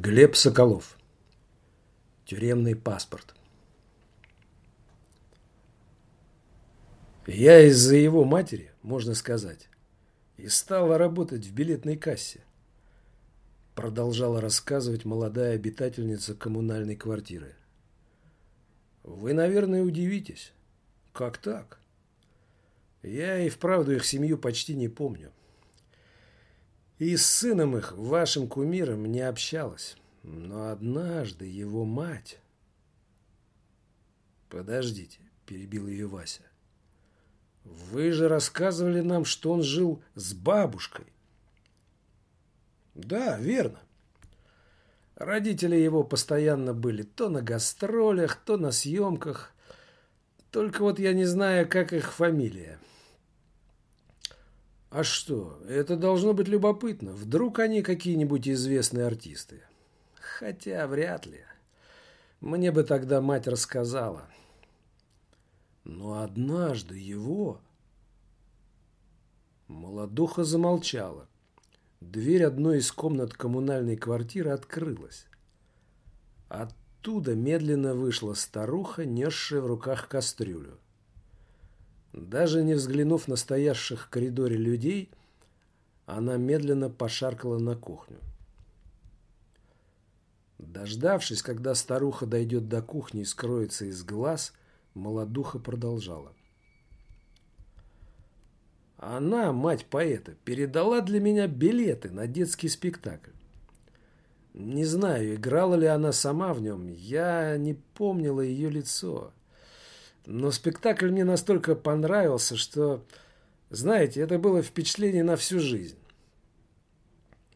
Глеб Соколов. Тюремный паспорт. Я из-за его матери, можно сказать, и стала работать в билетной кассе. Продолжала рассказывать молодая обитательница коммунальной квартиры. Вы, наверное, удивитесь. Как так? Я и вправду их семью почти не помню. И с сыном их, вашим кумиром, не общалась. Но однажды его мать... Подождите, перебил ее Вася. Вы же рассказывали нам, что он жил с бабушкой. Да, верно. Родители его постоянно были то на гастролях, то на съемках. Только вот я не знаю, как их фамилия. А что, это должно быть любопытно. Вдруг они какие-нибудь известные артисты. Хотя вряд ли. Мне бы тогда мать рассказала. Но однажды его... Молодуха замолчала. Дверь одной из комнат коммунальной квартиры открылась. Оттуда медленно вышла старуха, несшая в руках кастрюлю. Даже не взглянув на стоявших в коридоре людей, она медленно пошаркала на кухню. Дождавшись, когда старуха дойдет до кухни и скроется из глаз, молодуха продолжала. Она, мать поэта, передала для меня билеты на детский спектакль. Не знаю, играла ли она сама в нем, я не помнила ее лицо. Но спектакль мне настолько понравился, что, знаете, это было впечатление на всю жизнь.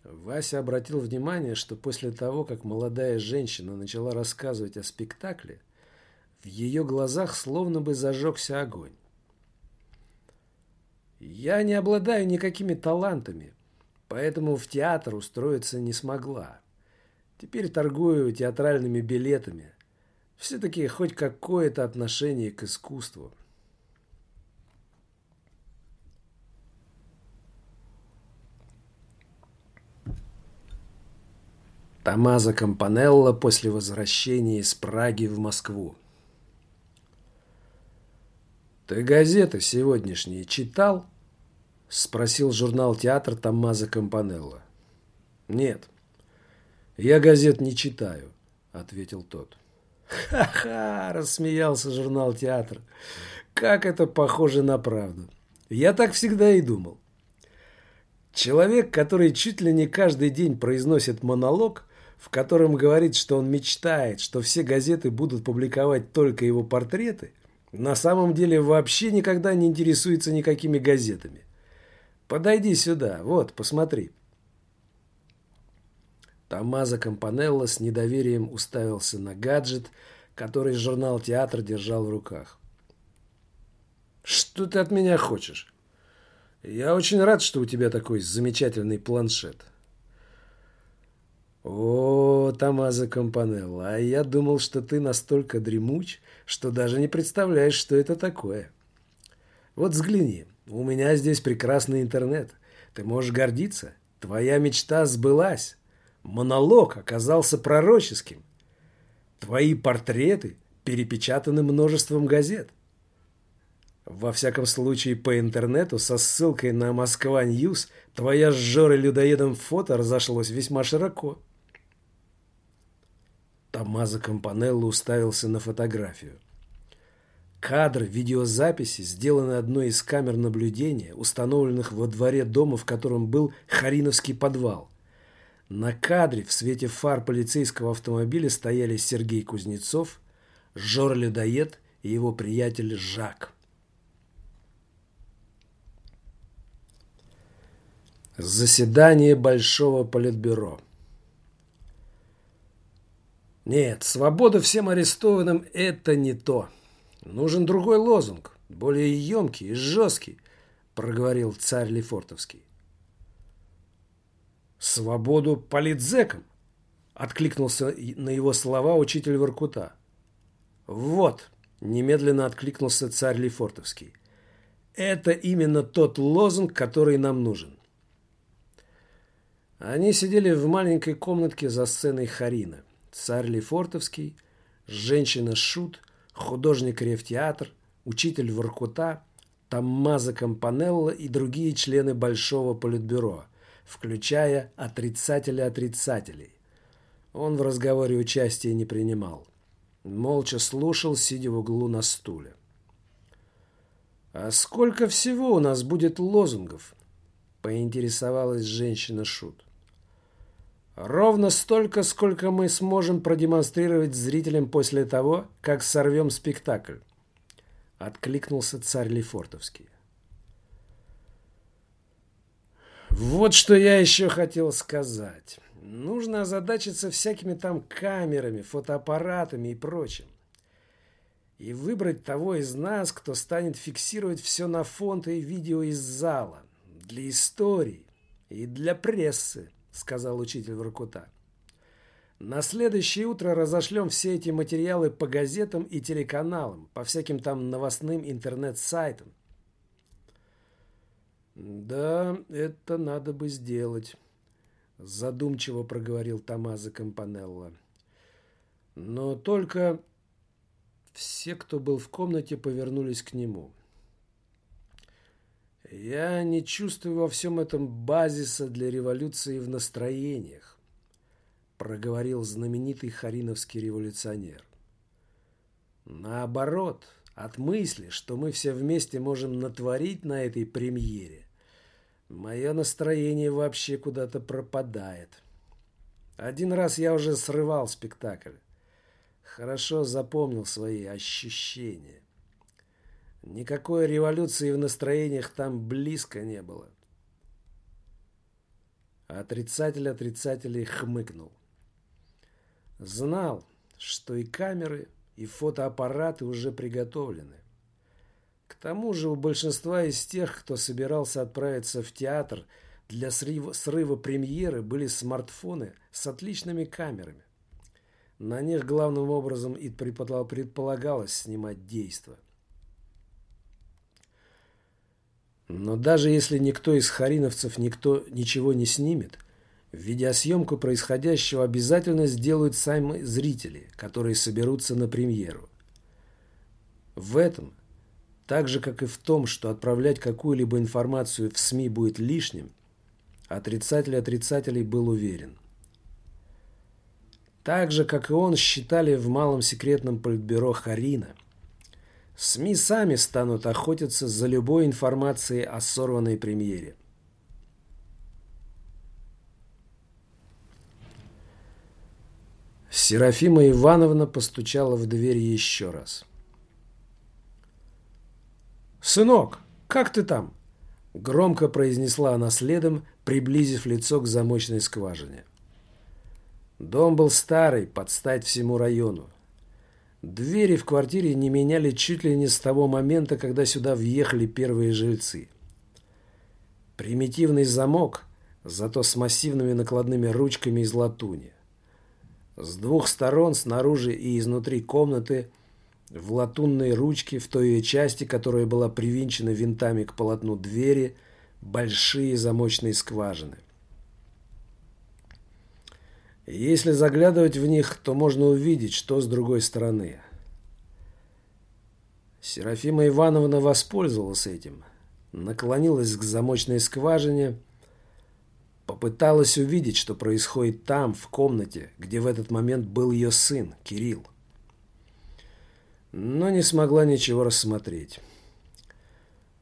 Вася обратил внимание, что после того, как молодая женщина начала рассказывать о спектакле, в ее глазах словно бы зажегся огонь. «Я не обладаю никакими талантами, поэтому в театр устроиться не смогла. Теперь торгую театральными билетами, все-таки хоть какое-то отношение к искусству. Томазо Кампанелло после возвращения из Праги в Москву. «Ты газеты сегодняшние читал?» – спросил журнал «Театр» Томазо Кампанелло. «Нет, я газет не читаю», – ответил тот. «Ха-ха!» – рассмеялся журнал «Театр». «Как это похоже на правду!» Я так всегда и думал. Человек, который чуть ли не каждый день произносит монолог, в котором говорит, что он мечтает, что все газеты будут публиковать только его портреты, на самом деле вообще никогда не интересуется никакими газетами. Подойди сюда, вот, посмотри. Томазо Кампанелло с недоверием уставился на гаджет, который журнал «Театр» держал в руках. «Что ты от меня хочешь? Я очень рад, что у тебя такой замечательный планшет». «О, Томазо Кампанелло, а я думал, что ты настолько дремуч, что даже не представляешь, что это такое. Вот взгляни, у меня здесь прекрасный интернет. Ты можешь гордиться. Твоя мечта сбылась. Монолог оказался пророческим. Твои портреты перепечатаны множеством газет. Во всяком случае, по интернету со ссылкой на Moscow News твоя с Жорой Людоедом фото разошлось весьма широко. Томазо Кампанелло уставился на фотографию. Кадр видеозаписи, сделанный одной из камер наблюдения, установленных во дворе дома, в котором был Хариновский подвал. На кадре в свете фар полицейского автомобиля стояли Сергей Кузнецов, Жор Людоед и его приятель Жак. Заседание Большого Политбюро. Нет, свобода всем арестованным – это не то. Нужен другой лозунг, более емкий и жесткий, проговорил царь Лефортовский. «Свободу политзекам!» – откликнулся на его слова учитель Воркута. «Вот!» – немедленно откликнулся царь Лефортовский. «Это именно тот лозунг, который нам нужен». Они сидели в маленькой комнатке за сценой Харина. Царь Лефортовский, женщина-шут, художник Ревтеатр, учитель Воркута, Таммаза Кампанелло и другие члены Большого Политбюро, включая отрицателя отрицателей. Он в разговоре участия не принимал. Молча слушал, сидя в углу на стуле. «А сколько всего у нас будет лозунгов?» – поинтересовалась женщина-шут. Ровно столько, сколько мы сможем продемонстрировать зрителям после того, как сорвем спектакль. Откликнулся царь Лефортовский. Вот что я еще хотел сказать. Нужно озадачиться всякими там камерами, фотоаппаратами и прочим. И выбрать того из нас, кто станет фиксировать все на фото и видео из зала. Для истории и для прессы. — сказал учитель Воркута. «На следующее утро разошлем все эти материалы по газетам и телеканалам, по всяким там новостным интернет-сайтам». «Да, это надо бы сделать», — задумчиво проговорил Томазо Кампанелло. «Но только...» Все, кто был в комнате, повернулись к нему. Я не чувствую во всем этом базиса для революции в настроениях, проговорил знаменитый хариновский революционер. Наоборот, от мысли, что мы все вместе можем натворить на этой премьере, мое настроение вообще куда-то пропадает. Один раз я уже срывал спектакль. Хорошо запомнил свои ощущения. Никакой революции в настроениях там близко не было. Отрицатель отрицателей хмыкнул. Знал, что и камеры, и фотоаппараты уже приготовлены. К тому же у большинства из тех, кто собирался отправиться в театр для срыва, срыва премьеры, были смартфоны с отличными камерами. На них главным образом и предполагалось снимать действия. Но даже если никто из хариновцев никто ничего не снимет, видеосъемку происходящего обязательно сделают сами зрители, которые соберутся на премьеру. В этом, так же как и в том, что отправлять какую-либо информацию в СМИ будет лишним, отрицатель отрицателей был уверен. Так же, как и он, считали в малом секретном политбюро Харина – СМИ сами станут охотиться за любой информацией о сорванной премьере. Серафима Ивановна постучала в дверь еще раз. «Сынок, как ты там?» Громко произнесла она следом, приблизив лицо к замочной скважине. Дом был старый, под стать всему району. Двери в квартире не меняли чуть ли не с того момента, когда сюда въехали первые жильцы. Примитивный замок, зато с массивными накладными ручками из латуни. С двух сторон, снаружи и изнутри комнаты, в латунной ручке, в той ее части, которая была привинчена винтами к полотну двери, большие замочные скважины. Если заглядывать в них, то можно увидеть, что с другой стороны. Серафима Ивановна воспользовалась этим, наклонилась к замочной скважине, попыталась увидеть, что происходит там, в комнате, где в этот момент был ее сын, Кирилл. Но не смогла ничего рассмотреть.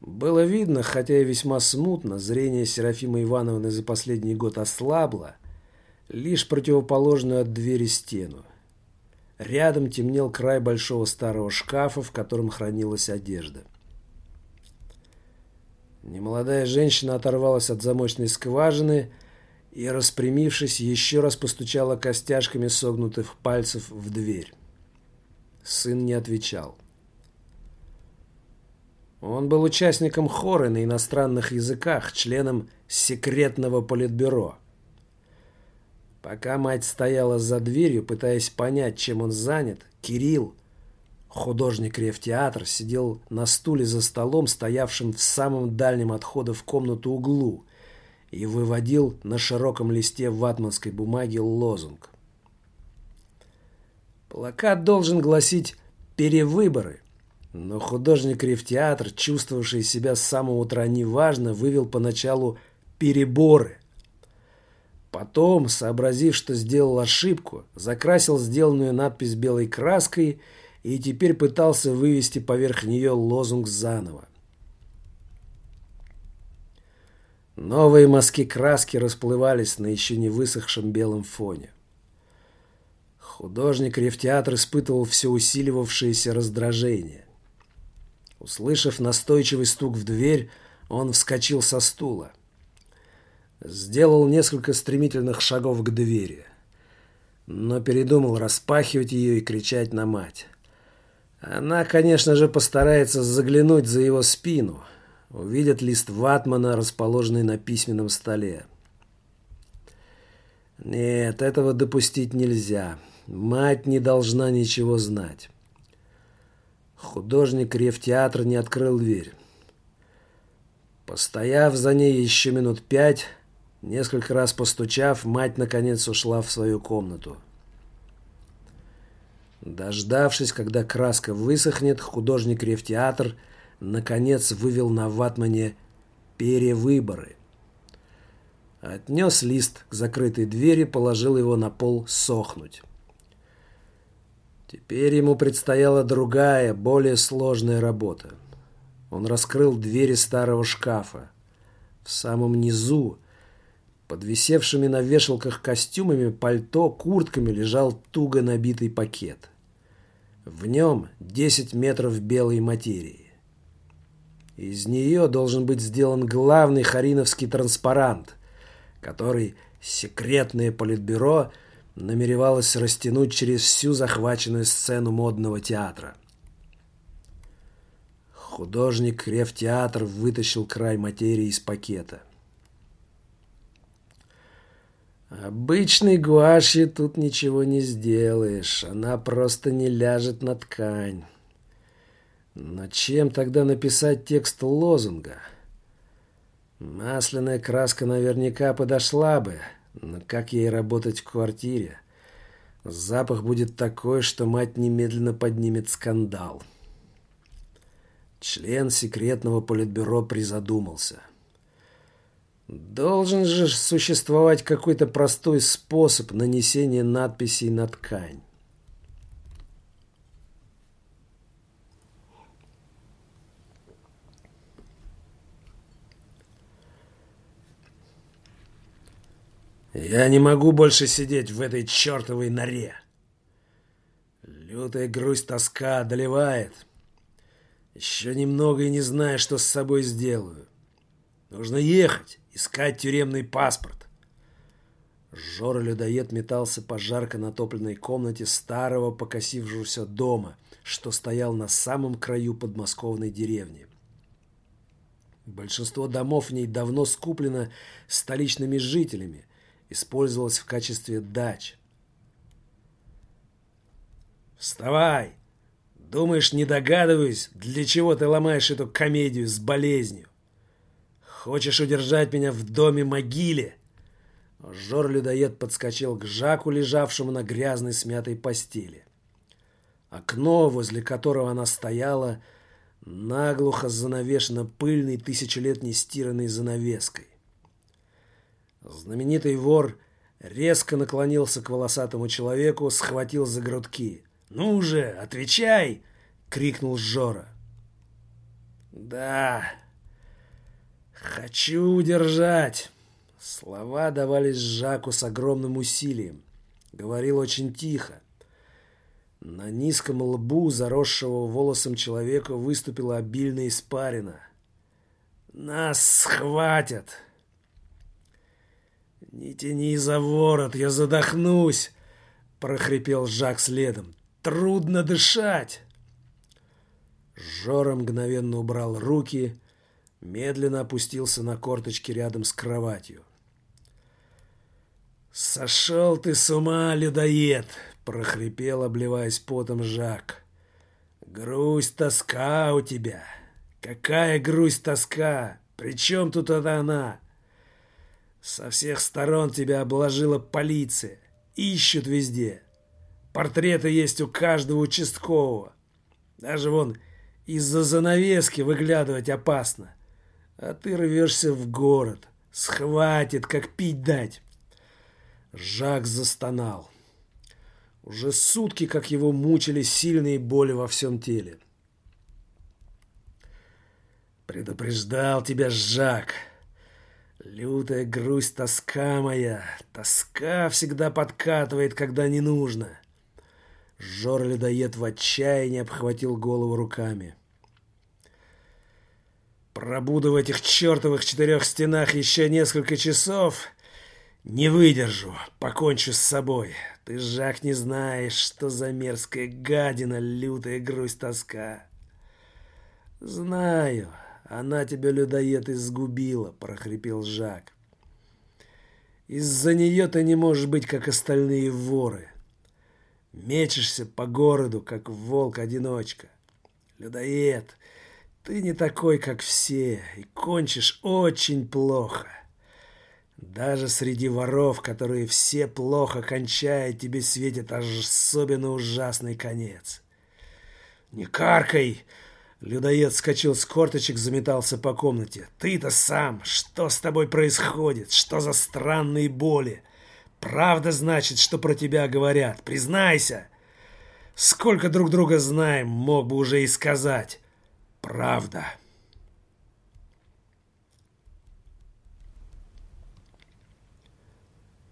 Было видно, хотя и весьма смутно, зрение Серафимы Ивановны за последний год ослабло, лишь противоположную от двери стену. Рядом темнел край большого старого шкафа, в котором хранилась одежда. Немолодая женщина оторвалась от замочной скважины и, распрямившись, еще раз постучала костяшками согнутых пальцев в дверь. Сын не отвечал. Он был участником хора на иностранных языках, членом секретного политбюро. Пока мать стояла за дверью, пытаясь понять, чем он занят, Кирилл, художник Ревтеатр, сидел на стуле за столом, стоявшим в самом дальнем отхода в комнату углу, и выводил на широком листе ватманской бумаги лозунг. Плакат должен гласить «Перевыборы», но художник Ревтеатр, чувствовавший себя с самого утра неважно, вывел поначалу «Переборы». Потом, сообразив, что сделал ошибку, закрасил сделанную надпись белой краской и теперь пытался вывести поверх нее лозунг заново. Новые мазки краски расплывались на еще не высохшем белом фоне. Художник Ревтеатр испытывал все усиливавшееся раздражение. Услышав настойчивый стук в дверь, он вскочил со стула. Сделал несколько стремительных шагов к двери, но передумал распахивать ее и кричать на мать. Она, конечно же, постарается заглянуть за его спину, увидит лист ватмана, расположенный на письменном столе. Нет, этого допустить нельзя. Мать не должна ничего знать. Художник ревтеатра не открыл дверь. Постояв за ней еще минут пять, несколько раз постучав, мать наконец ушла в свою комнату. Дождавшись, когда краска высохнет, художник ревтеатр наконец вывел на ватмане перевыборы. Отнес лист к закрытой двери, положил его на пол сохнуть. Теперь ему предстояла другая, более сложная работа. Он раскрыл двери старого шкафа. В самом низу, под висевшими на вешалках костюмами, пальто, куртками лежал туго набитый пакет. В нем 10 метров белой материи. Из нее должен быть сделан главный хариновский транспарант, который секретное политбюро – намеревалась растянуть через всю захваченную сцену модного театра. Художник Ревтеатр вытащил край материи из пакета. Обычной гуашью тут ничего не сделаешь, она просто не ляжет на ткань. Но чем тогда написать текст лозунга? Масляная краска наверняка подошла бы, но как ей работать в квартире? Запах будет такой, что мать немедленно поднимет скандал. Член секретного политбюро призадумался. Должен же существовать какой-то простой способ нанесения надписей на ткань. Я не могу больше сидеть в этой чертовой норе. Лютая грусть тоска одолевает. Еще немного и не знаю, что с собой сделаю. Нужно ехать, искать тюремный паспорт. Жора-людоед метался по жарко натопленной комнате старого покосившегося дома, что стоял на самом краю подмосковной деревни. Большинство домов в ней давно скуплено столичными жителями, использовалась в качестве дач. «Вставай! Думаешь, не догадываюсь, для чего ты ломаешь эту комедию с болезнью? Хочешь удержать меня в доме-могиле?» Жор-людоед подскочил к Жаку, лежавшему на грязной смятой постели. Окно, возле которого она стояла, наглухо занавешено пыльной тысячелетней стиранной занавеской. Знаменитый вор резко наклонился к волосатому человеку, схватил за грудки. «Ну же, отвечай!» — крикнул Жора. «Да, хочу удержать!» Слова давались Жаку с огромным усилием. Говорил очень тихо. На низком лбу, заросшего волосом человека, выступила обильная испарина. «Нас схватят!» «Не тяни за ворот, я задохнусь!» — прохрипел Жак следом. «Трудно дышать!» Жора мгновенно убрал руки, медленно опустился на корточки рядом с кроватью. «Сошел ты с ума, людоед!» — прохрипел, обливаясь потом Жак. «Грусть, тоска у тебя! Какая грусть, тоска! При чем тут это она? Со всех сторон тебя обложила полиция. Ищут везде. Портреты есть у каждого участкового. Даже вон из-за занавески выглядывать опасно. А ты рвешься в город. Схватит, как пить дать. Жак застонал. Уже сутки, как его мучили сильные боли во всем теле. Предупреждал тебя Жак. Лютая грусть, тоска моя. Тоска всегда подкатывает, когда не нужно. Жор-ледоед в отчаянии обхватил голову руками. Пробуду в этих чертовых четырех стенах еще несколько часов. Не выдержу, покончу с собой. Ты, Жак, не знаешь, что за мерзкая гадина, лютая грусть, тоска. Знаю, она тебя, людоед, изгубила, прохрипел Жак. Из-за нее ты не можешь быть, как остальные воры. Мечешься по городу, как волк-одиночка. Людоед, ты не такой, как все, и кончишь очень плохо. Даже среди воров, которые все плохо кончают, тебе светит особенно ужасный конец. «Не каркай!» Людоед скачал с корточек, заметался по комнате. «Ты-то сам! Что с тобой происходит? Что за странные боли? Правда значит, что про тебя говорят? Признайся! Сколько друг друга знаем, мог бы уже и сказать. Правда!»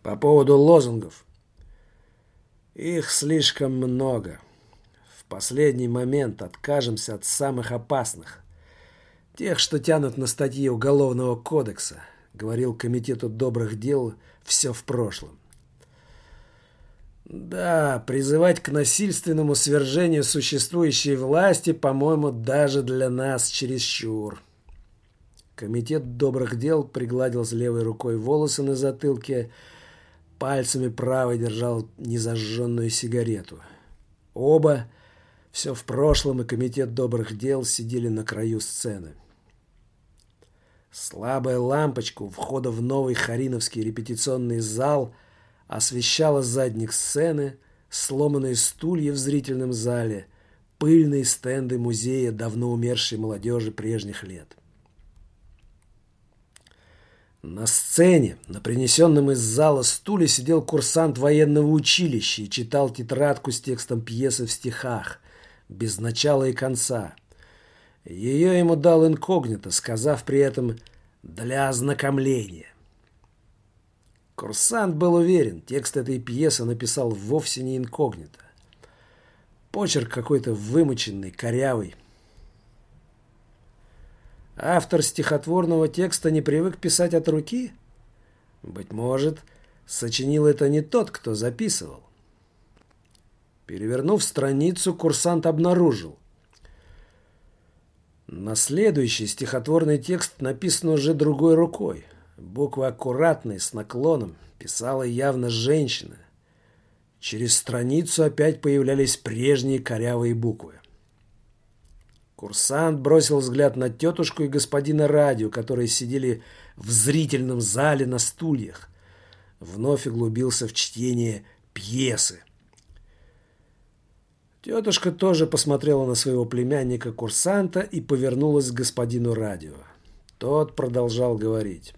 По поводу лозунгов. Их слишком много последний момент откажемся от самых опасных. Тех, что тянут на статьи Уголовного кодекса, говорил Комитету добрых дел «Все в прошлом». Да, призывать к насильственному свержению существующей власти, по-моему, даже для нас чересчур. Комитет добрых дел пригладил с левой рукой волосы на затылке, пальцами правой держал незажженную сигарету. Оба все в прошлом, и комитет добрых дел сидели на краю сцены. Слабая лампочка у входа в новый Хариновский репетиционный зал освещала задник сцены, сломанные стулья в зрительном зале, пыльные стенды музея давно умершей молодежи прежних лет. На сцене, на принесенном из зала стуле, сидел курсант военного училища и читал тетрадку с текстом пьесы в стихах, без начала и конца. Ее ему дал инкогнито, сказав при этом «для ознакомления». Курсант был уверен, текст этой пьесы написал вовсе не инкогнито. Почерк какой-то вымученный, корявый. Автор стихотворного текста не привык писать от руки? Быть может, сочинил это не тот, кто записывал. Перевернув страницу, курсант обнаружил. На следующий стихотворный текст написан уже другой рукой. Буквы аккуратные, с наклоном. Писала явно женщина. Через страницу опять появлялись прежние корявые буквы. Курсант бросил взгляд на тетушку и господина радио, которые сидели в зрительном зале на стульях. Вновь углубился в чтение пьесы. Тетушка тоже посмотрела на своего племянника-курсанта и повернулась к господину радио. Тот продолжал говорить.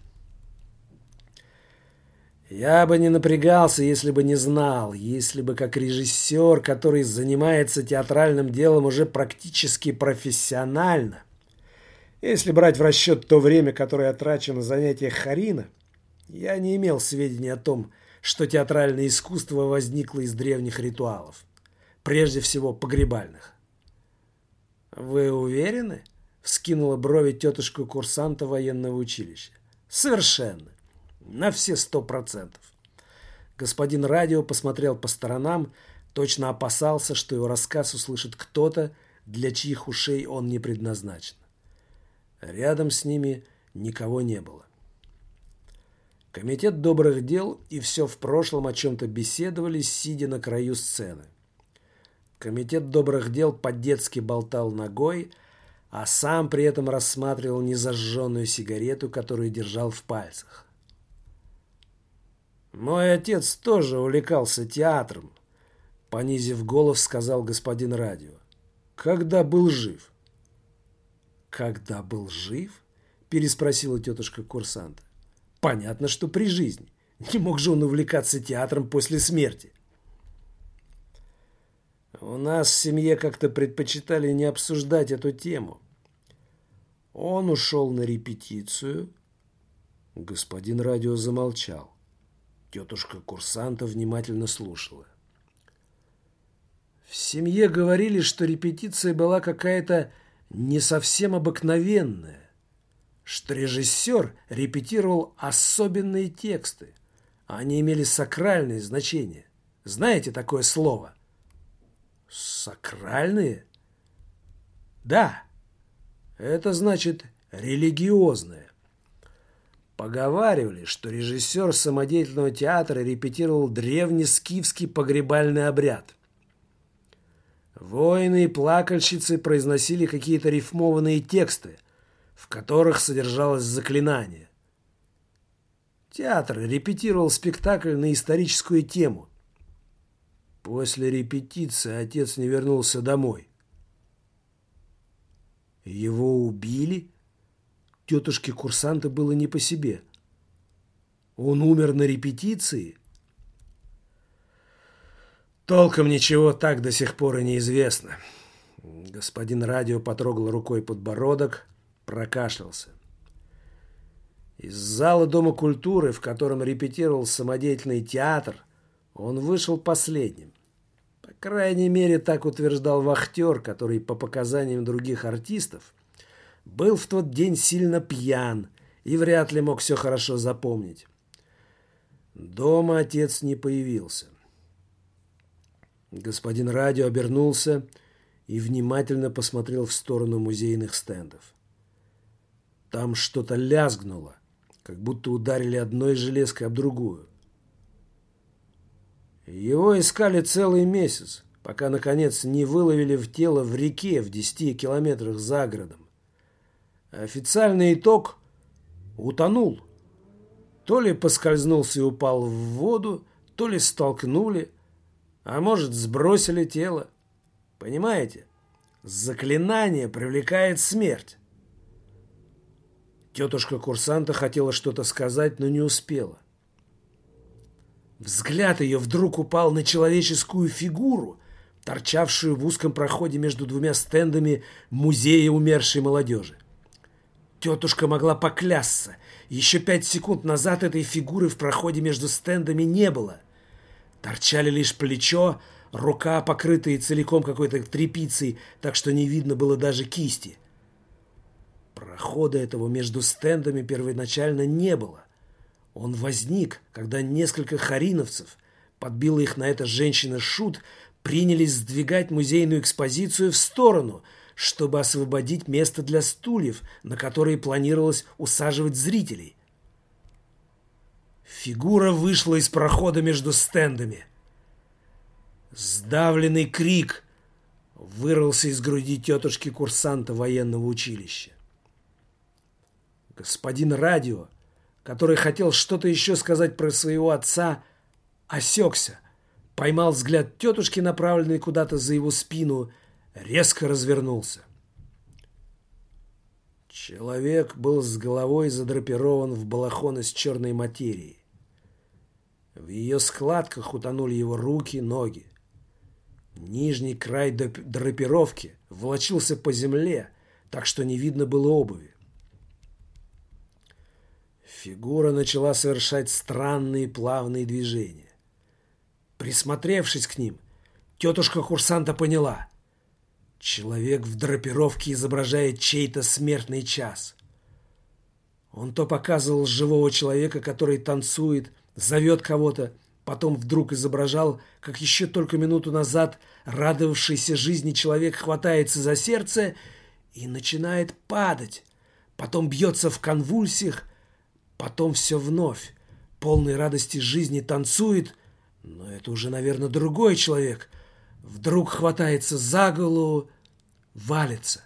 Я бы не напрягался, если бы не знал, если бы как режиссер, который занимается театральным делом уже практически профессионально, если брать в расчет то время, которое я трачу на занятия Харина, я не имел сведений о том, что театральное искусство возникло из древних ритуалов прежде всего погребальных. «Вы уверены?» — вскинула брови тетушка курсанта военного училища. «Совершенно. На все сто процентов». Господин радио посмотрел по сторонам, точно опасался, что его рассказ услышит кто-то, для чьих ушей он не предназначен. Рядом с ними никого не было. Комитет добрых дел и все в прошлом о чем-то беседовали, сидя на краю сцены. Комитет добрых дел по-детски болтал ногой, а сам при этом рассматривал незажженную сигарету, которую держал в пальцах. Мой отец тоже увлекался театром, понизив голос, сказал господин радио. Когда был жив. Когда был жив? Переспросила тетушка курсанта. Понятно, что при жизни. Не мог же он увлекаться театром после смерти. У нас в семье как-то предпочитали не обсуждать эту тему. Он ушел на репетицию. Господин радио замолчал. Тетушка курсанта внимательно слушала. В семье говорили, что репетиция была какая-то не совсем обыкновенная, что режиссер репетировал особенные тексты. Они имели сакральное значение. Знаете такое слово? Сакральные? Да. Это значит религиозное. Поговаривали, что режиссер самодеятельного театра репетировал древний скифский погребальный обряд. Воины и плакальщицы произносили какие-то рифмованные тексты, в которых содержалось заклинание. Театр репетировал спектакль на историческую тему. После репетиции отец не вернулся домой. Его убили? Тетушке-курсанта было не по себе. Он умер на репетиции? Толком ничего так до сих пор и неизвестно. Господин радио потрогал рукой подбородок, прокашлялся. Из зала Дома культуры, в котором репетировал самодеятельный театр, он вышел последним. По крайней мере, так утверждал вахтер, который, по показаниям других артистов, был в тот день сильно пьян и вряд ли мог все хорошо запомнить. Дома отец не появился. Господин радио обернулся и внимательно посмотрел в сторону музейных стендов. Там что-то лязгнуло, как будто ударили одной железкой об другую. Его искали целый месяц, пока, наконец, не выловили в тело в реке в десяти километрах за городом. Официальный итог – утонул. То ли поскользнулся и упал в воду, то ли столкнули, а может, сбросили тело. Понимаете? Заклинание привлекает смерть. Тетушка курсанта хотела что-то сказать, но не успела. Взгляд ее вдруг упал на человеческую фигуру, торчавшую в узком проходе между двумя стендами музея умершей молодежи. Тетушка могла поклясться. Еще пять секунд назад этой фигуры в проходе между стендами не было. Торчали лишь плечо, рука, покрытая целиком какой-то тряпицей, так что не видно было даже кисти. Прохода этого между стендами первоначально не было. Он возник, когда несколько хариновцев, подбила их на это женщина-шут, принялись сдвигать музейную экспозицию в сторону, чтобы освободить место для стульев, на которые планировалось усаживать зрителей. Фигура вышла из прохода между стендами. Сдавленный крик вырвался из груди тетушки-курсанта военного училища. Господин радио, который хотел что-то еще сказать про своего отца, осекся, поймал взгляд тетушки, направленный куда-то за его спину, резко развернулся. Человек был с головой задрапирован в балахон из черной материи. В ее складках утонули его руки, ноги. Нижний край драпировки волочился по земле, так что не видно было обуви. Фигура начала совершать странные плавные движения. Присмотревшись к ним, тетушка курсанта поняла. Человек в драпировке изображает чей-то смертный час. Он то показывал живого человека, который танцует, зовет кого-то, потом вдруг изображал, как еще только минуту назад радовавшийся жизни человек хватается за сердце и начинает падать, потом бьется в конвульсиях, Потом все вновь, полной радости жизни, танцует, но это уже, наверное, другой человек. Вдруг хватается за голову, валится.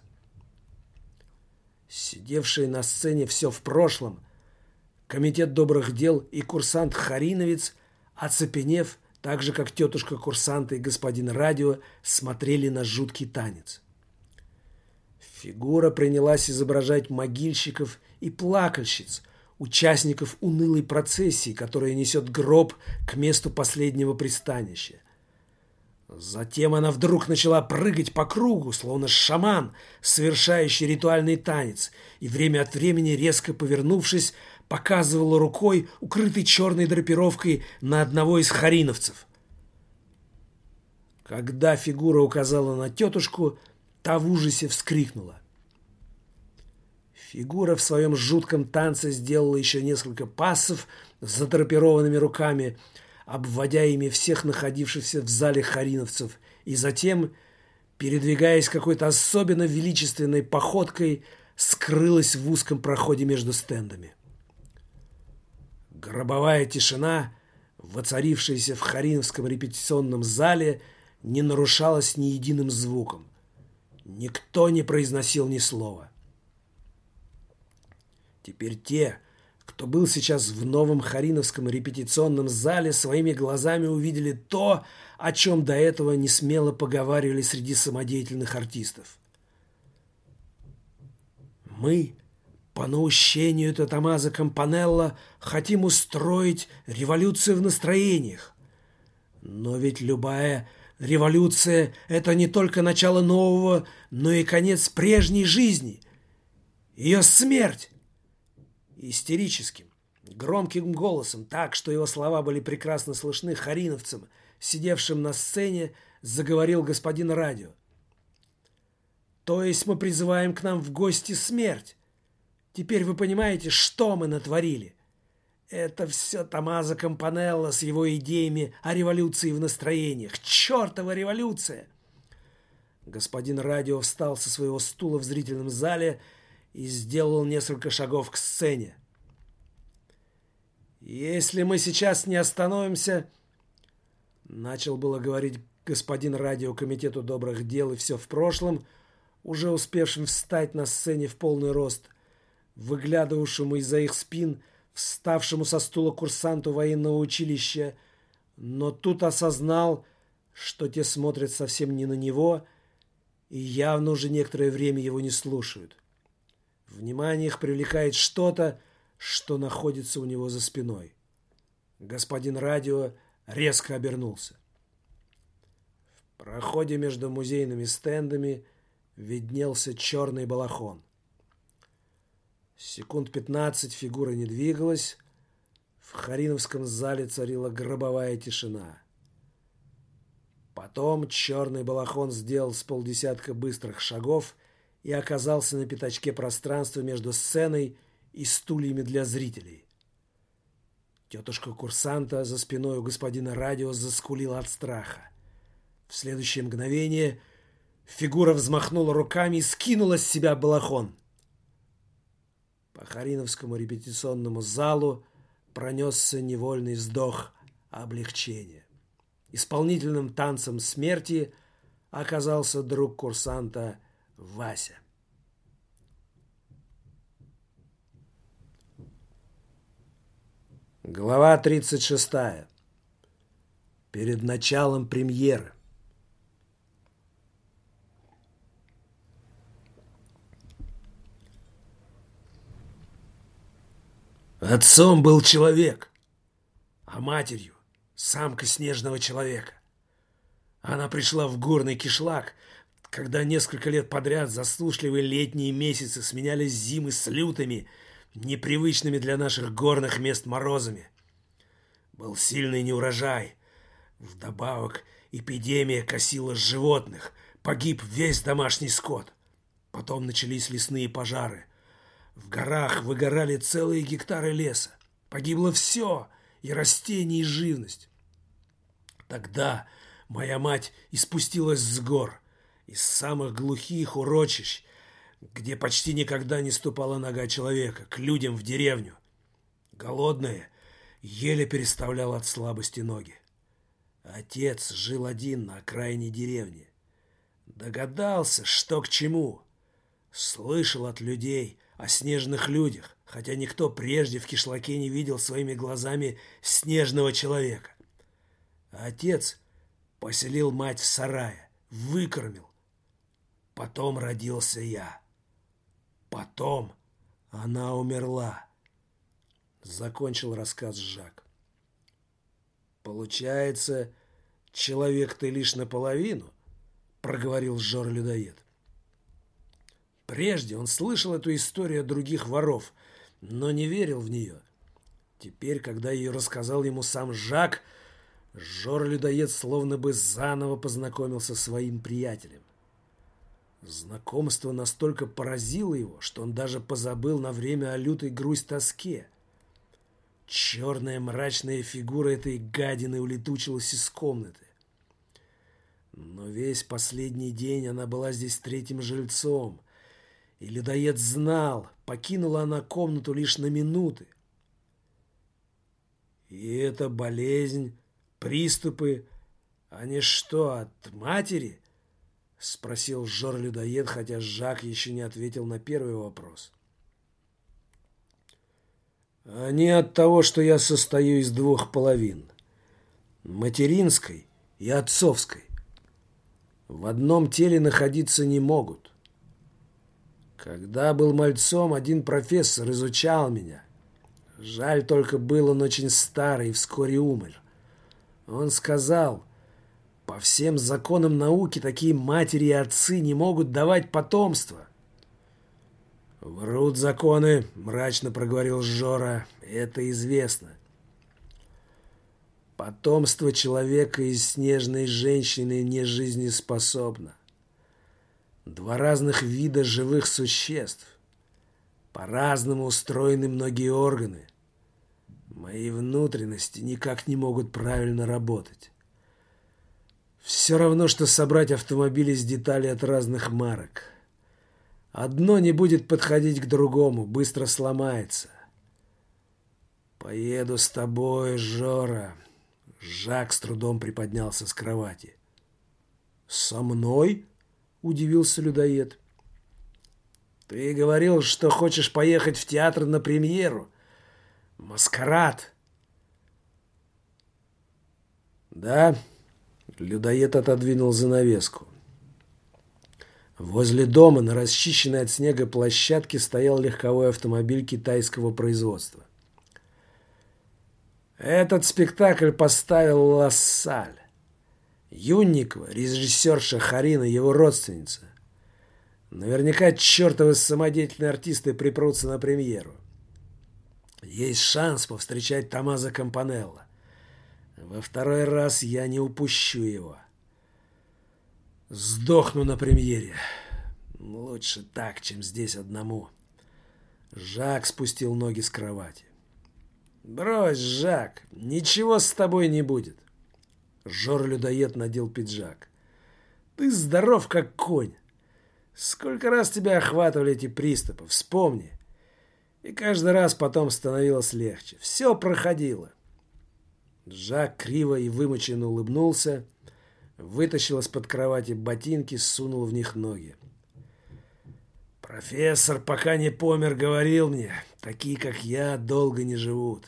Сидевшие на сцене все в прошлом, Комитет добрых дел и курсант Хариновец, оцепенев, так же, как тетушка курсанта и господин радио, смотрели на жуткий танец. Фигура принялась изображать могильщиков и плакальщиц, участников унылой процессии, которая несет гроб к месту последнего пристанища. Затем она вдруг начала прыгать по кругу, словно шаман, совершающий ритуальный танец, и время от времени, резко повернувшись, показывала рукой, укрытой черной драпировкой, на одного из хариновцев. Когда фигура указала на тетушку, та в ужасе вскрикнула. Фигура в своем жутком танце сделала еще несколько пассов с задрапированными руками, обводя ими всех находившихся в зале хариновцев, и затем, передвигаясь какой-то особенно величественной походкой, скрылась в узком проходе между стендами. Гробовая тишина, воцарившаяся в Хариновском репетиционном зале, не нарушалась ни единым звуком. Никто не произносил ни слова. Теперь те, кто был сейчас в новом Хариновском репетиционном зале, своими глазами увидели то, о чем до этого не смело поговаривали среди самодеятельных артистов. Мы, по наущению Татамаза Кампанелла, хотим устроить революцию в настроениях. Но ведь любая революция – это не только начало нового, но и конец прежней жизни. Ее смерть истерическим, громким голосом, так, что его слова были прекрасно слышны хариновцам, сидевшим на сцене, заговорил господин радио. То есть мы призываем к нам в гости смерть. Теперь вы понимаете, что мы натворили? Это все Томазо Кампанелло с его идеями о революции в настроениях. Чертова революция! Господин радио встал со своего стула в зрительном зале и сделал несколько шагов к сцене. «Если мы сейчас не остановимся...» Начал было говорить господин радио комитету добрых дел и все в прошлом, уже успевшим встать на сцене в полный рост, выглядывавшему из-за их спин, вставшему со стула курсанту военного училища, но тут осознал, что те смотрят совсем не на него и явно уже некоторое время его не слушают. Внимание их привлекает что-то, что находится у него за спиной. Господин радио резко обернулся. В проходе между музейными стендами виднелся черный балахон. Секунд пятнадцать фигура не двигалась. В Хариновском зале царила гробовая тишина. Потом черный балахон сделал с полдесятка быстрых шагов и оказался на пятачке пространства между сценой и стульями для зрителей. Тетушка курсанта за спиной у господина радио заскулила от страха. В следующее мгновение фигура взмахнула руками и скинула с себя балахон. По Хариновскому репетиционному залу пронесся невольный вздох облегчения. Исполнительным танцем смерти оказался друг курсанта Вася. Глава 36. Перед началом премьеры. Отцом был человек, а матерью — самка снежного человека. Она пришла в горный кишлак — когда несколько лет подряд засушливые летние месяцы сменялись зимы с лютыми, непривычными для наших горных мест морозами. Был сильный неурожай. Вдобавок эпидемия косила животных, погиб весь домашний скот. Потом начались лесные пожары. В горах выгорали целые гектары леса. Погибло все, и растения, и живность. Тогда моя мать испустилась с гор — из самых глухих урочищ, где почти никогда не ступала нога человека, к людям в деревню. Голодная, еле переставлял от слабости ноги. Отец жил один на окраине деревни. Догадался, что к чему. Слышал от людей о снежных людях, хотя никто прежде в кишлаке не видел своими глазами снежного человека. Отец поселил мать в сарае, выкормил. Потом родился я. Потом она умерла. Закончил рассказ Жак. Получается, человек ты лишь наполовину, проговорил Жор-людоед. Прежде он слышал эту историю от других воров, но не верил в нее. Теперь, когда ее рассказал ему сам Жак, Жор-людоед словно бы заново познакомился со своим приятелем. Знакомство настолько поразило его, что он даже позабыл на время о лютой грусть-тоске. Черная мрачная фигура этой гадины улетучилась из комнаты. Но весь последний день она была здесь третьим жильцом, и людоед знал, покинула она комнату лишь на минуты. И эта болезнь, приступы, они что, от матери? Спросил Жор-людоед, хотя Жак еще не ответил на первый вопрос. Они от того, что я состою из двух половин. Материнской и отцовской. В одном теле находиться не могут. Когда был мальцом, один профессор изучал меня. Жаль только был он очень старый и вскоре умер. Он сказал, по всем законам науки такие матери и отцы не могут давать потомство. «Врут законы», — мрачно проговорил Жора, — «это известно». Потомство человека из снежной женщины не жизнеспособно. Два разных вида живых существ. По-разному устроены многие органы. Мои внутренности никак не могут правильно работать. Все равно, что собрать автомобиль из деталей от разных марок. Одно не будет подходить к другому, быстро сломается. «Поеду с тобой, Жора». Жак с трудом приподнялся с кровати. «Со мной?» удивился людоед. Ты говорил, что хочешь поехать в театр на премьеру. Маскарад. Да, людоед отодвинул занавеску. Возле дома на расчищенной от снега площадке стоял легковой автомобиль китайского производства. Этот спектакль поставил Лассаль. Юнникова, режиссерша Харина, его родственница. Наверняка чертовы самодеятельные артисты припрутся на премьеру. Есть шанс повстречать Томазо Кампанелло. Во второй раз я не упущу его. Сдохну на премьере. Лучше так, чем здесь одному. Жак спустил ноги с кровати. «Брось, Жак, ничего с тобой не будет. Жор-людоед надел пиджак. «Ты здоров, как конь! Сколько раз тебя охватывали эти приступы, вспомни!» И каждый раз потом становилось легче. Все проходило. Жак криво и вымученно улыбнулся, вытащил из-под кровати ботинки, сунул в них ноги. «Профессор, пока не помер, говорил мне, такие, как я, долго не живут.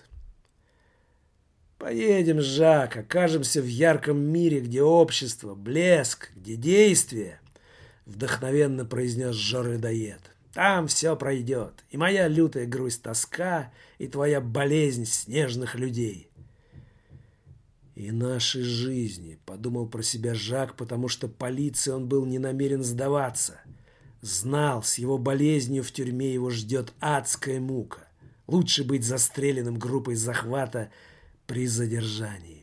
Поедем, Жак, окажемся в ярком мире, где общество, блеск, где действие, вдохновенно произнес Жоры-доед. Там все пройдет, и моя лютая грусть тоска, и твоя болезнь снежных людей. И наши жизни, подумал про себя Жак, потому что полиции он был не намерен сдаваться. Знал, с его болезнью в тюрьме его ждет адская мука. Лучше быть застреленным группой захвата, при задержании.